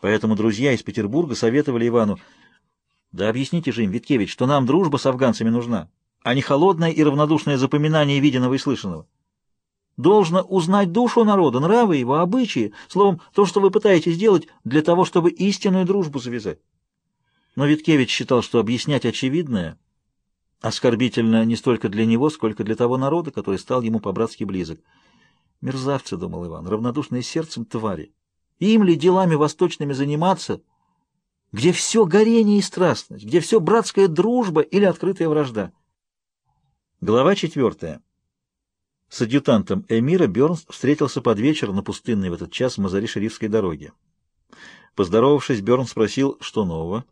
Поэтому друзья из Петербурга советовали Ивану, да объясните же им, Виткевич, что нам дружба с афганцами нужна, а не холодное и равнодушное запоминание виденного и слышанного. Должно узнать душу народа, нравы его, обычаи, словом, то, что вы пытаетесь сделать для того, чтобы истинную дружбу завязать. Но Виткевич считал, что объяснять очевидное оскорбительно не столько для него, сколько для того народа, который стал ему по-братски близок. «Мерзавцы», — думал Иван, — «равнодушные сердцем твари». Им ли делами восточными заниматься, где все горение и страстность, где все братская дружба или открытая вражда? Глава четвертая. С адъютантом эмира Бернс встретился под вечер на пустынной в этот час Мазари-Шерифской дороге. Поздоровавшись, Берн спросил, что нового.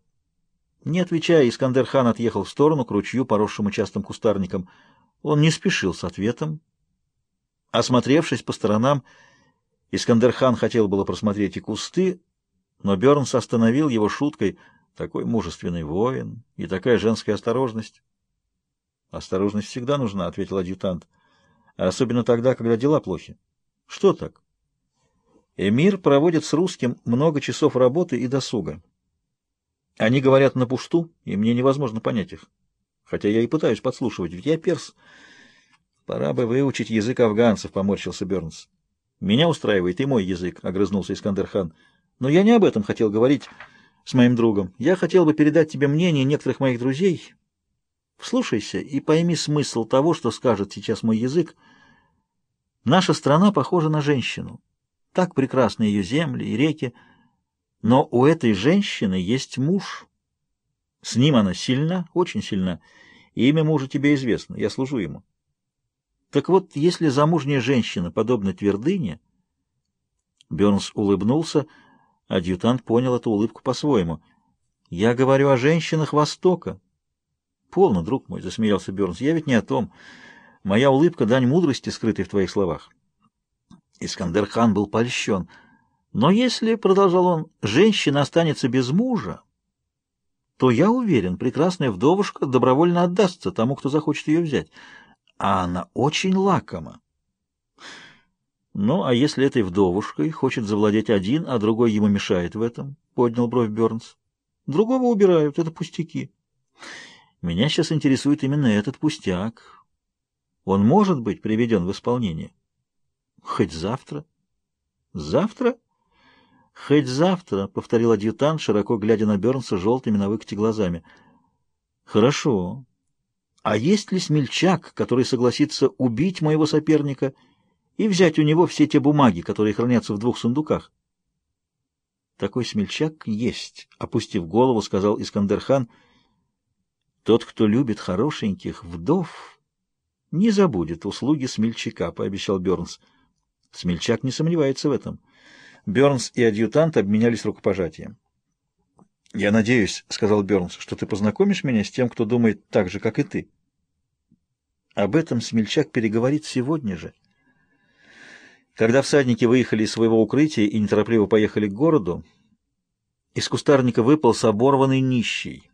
Не отвечая, Искандер-хан отъехал в сторону к ручью, поросшему частым кустарником. Он не спешил с ответом. Осмотревшись по сторонам, Искандерхан хотел было просмотреть и кусты, но Бернс остановил его шуткой «Такой мужественный воин и такая женская осторожность». «Осторожность всегда нужна», — ответил адъютант, «А — «особенно тогда, когда дела плохи». «Что так?» Эмир проводит с русским много часов работы и досуга. Они говорят на пушту, и мне невозможно понять их. Хотя я и пытаюсь подслушивать, ведь я перс. Пора бы выучить язык афганцев, — поморщился Бернс. Меня устраивает и мой язык, — огрызнулся Искандерхан. Но я не об этом хотел говорить с моим другом. Я хотел бы передать тебе мнение некоторых моих друзей. Вслушайся и пойми смысл того, что скажет сейчас мой язык. Наша страна похожа на женщину. Так прекрасны ее земли и реки. Но у этой женщины есть муж. С ним она сильна, очень сильна. И имя мужа тебе известно. Я служу ему. Так вот, если замужняя женщина подобна твердыне... Бернс улыбнулся, адъютант понял эту улыбку по-своему. «Я говорю о женщинах Востока». «Полно, друг мой», — засмеялся Бернс, — «я ведь не о том. Моя улыбка — дань мудрости, скрытой в твоих словах». Искандер-хан был польщен. «Но если, — продолжал он, — женщина останется без мужа, то, я уверен, прекрасная вдовушка добровольно отдастся тому, кто захочет ее взять». А она очень лакома. «Ну, а если этой вдовушкой хочет завладеть один, а другой ему мешает в этом?» — поднял бровь Бернс. «Другого убирают, это пустяки. Меня сейчас интересует именно этот пустяк. Он может быть приведен в исполнение? Хоть завтра?» «Завтра?» «Хоть завтра», — повторил адъютант, широко глядя на Бернса желтыми на выкате глазами. «Хорошо. А есть ли смельчак, который согласится убить моего соперника и взять у него все те бумаги, которые хранятся в двух сундуках? Такой смельчак есть, опустив голову, сказал Искандерхан. Тот, кто любит хорошеньких вдов, не забудет услуги смельчака, пообещал Бернс. Смельчак не сомневается в этом. Бернс и адъютант обменялись рукопожатием. «Я надеюсь, — сказал Бернс, — что ты познакомишь меня с тем, кто думает так же, как и ты». Об этом Смельчак переговорит сегодня же. Когда всадники выехали из своего укрытия и неторопливо поехали к городу, из кустарника выпал оборванный нищий.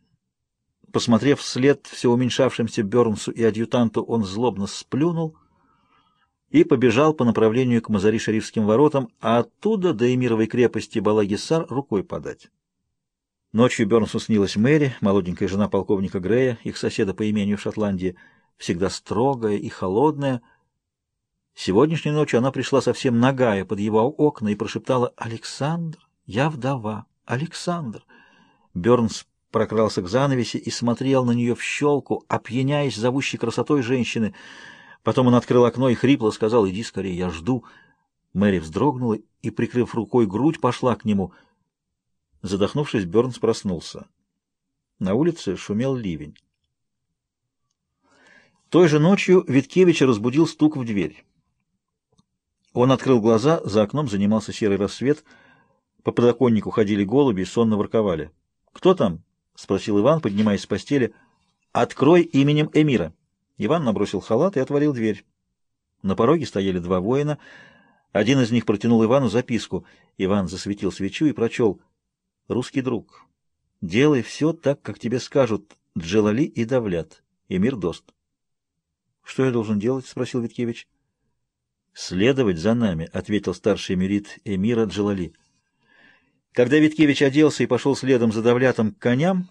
Посмотрев вслед все уменьшавшимся Бернсу и адъютанту, он злобно сплюнул и побежал по направлению к Мазари-Шарифским воротам, а оттуда до Эмировой крепости Балагисар рукой подать. Ночью Бернсу снилась Мэри, молоденькая жена полковника Грея, их соседа по имению в Шотландии, всегда строгая и холодная. Сегодняшней ночью она пришла совсем нагая под его окна и прошептала «Александр, я вдова, Александр». Бернс прокрался к занавеси и смотрел на нее в щелку, опьяняясь зовущей красотой женщины. Потом он открыл окно и хрипло сказал «Иди скорее, я жду». Мэри вздрогнула и, прикрыв рукой грудь, пошла к нему – Задохнувшись, Бернс проснулся. На улице шумел ливень. Той же ночью Виткевича разбудил стук в дверь. Он открыл глаза, за окном занимался серый рассвет, по подоконнику ходили голуби и сонно ворковали. «Кто там?» — спросил Иван, поднимаясь с постели. «Открой именем Эмира». Иван набросил халат и отворил дверь. На пороге стояли два воина. Один из них протянул Ивану записку. Иван засветил свечу и прочел русский друг. Делай все так, как тебе скажут джелали и Давлят, Эмир Дост. — Что я должен делать? — спросил Виткевич. — Следовать за нами, — ответил старший эмирит Эмира джелали. Когда Виткевич оделся и пошел следом за Давлятом к коням,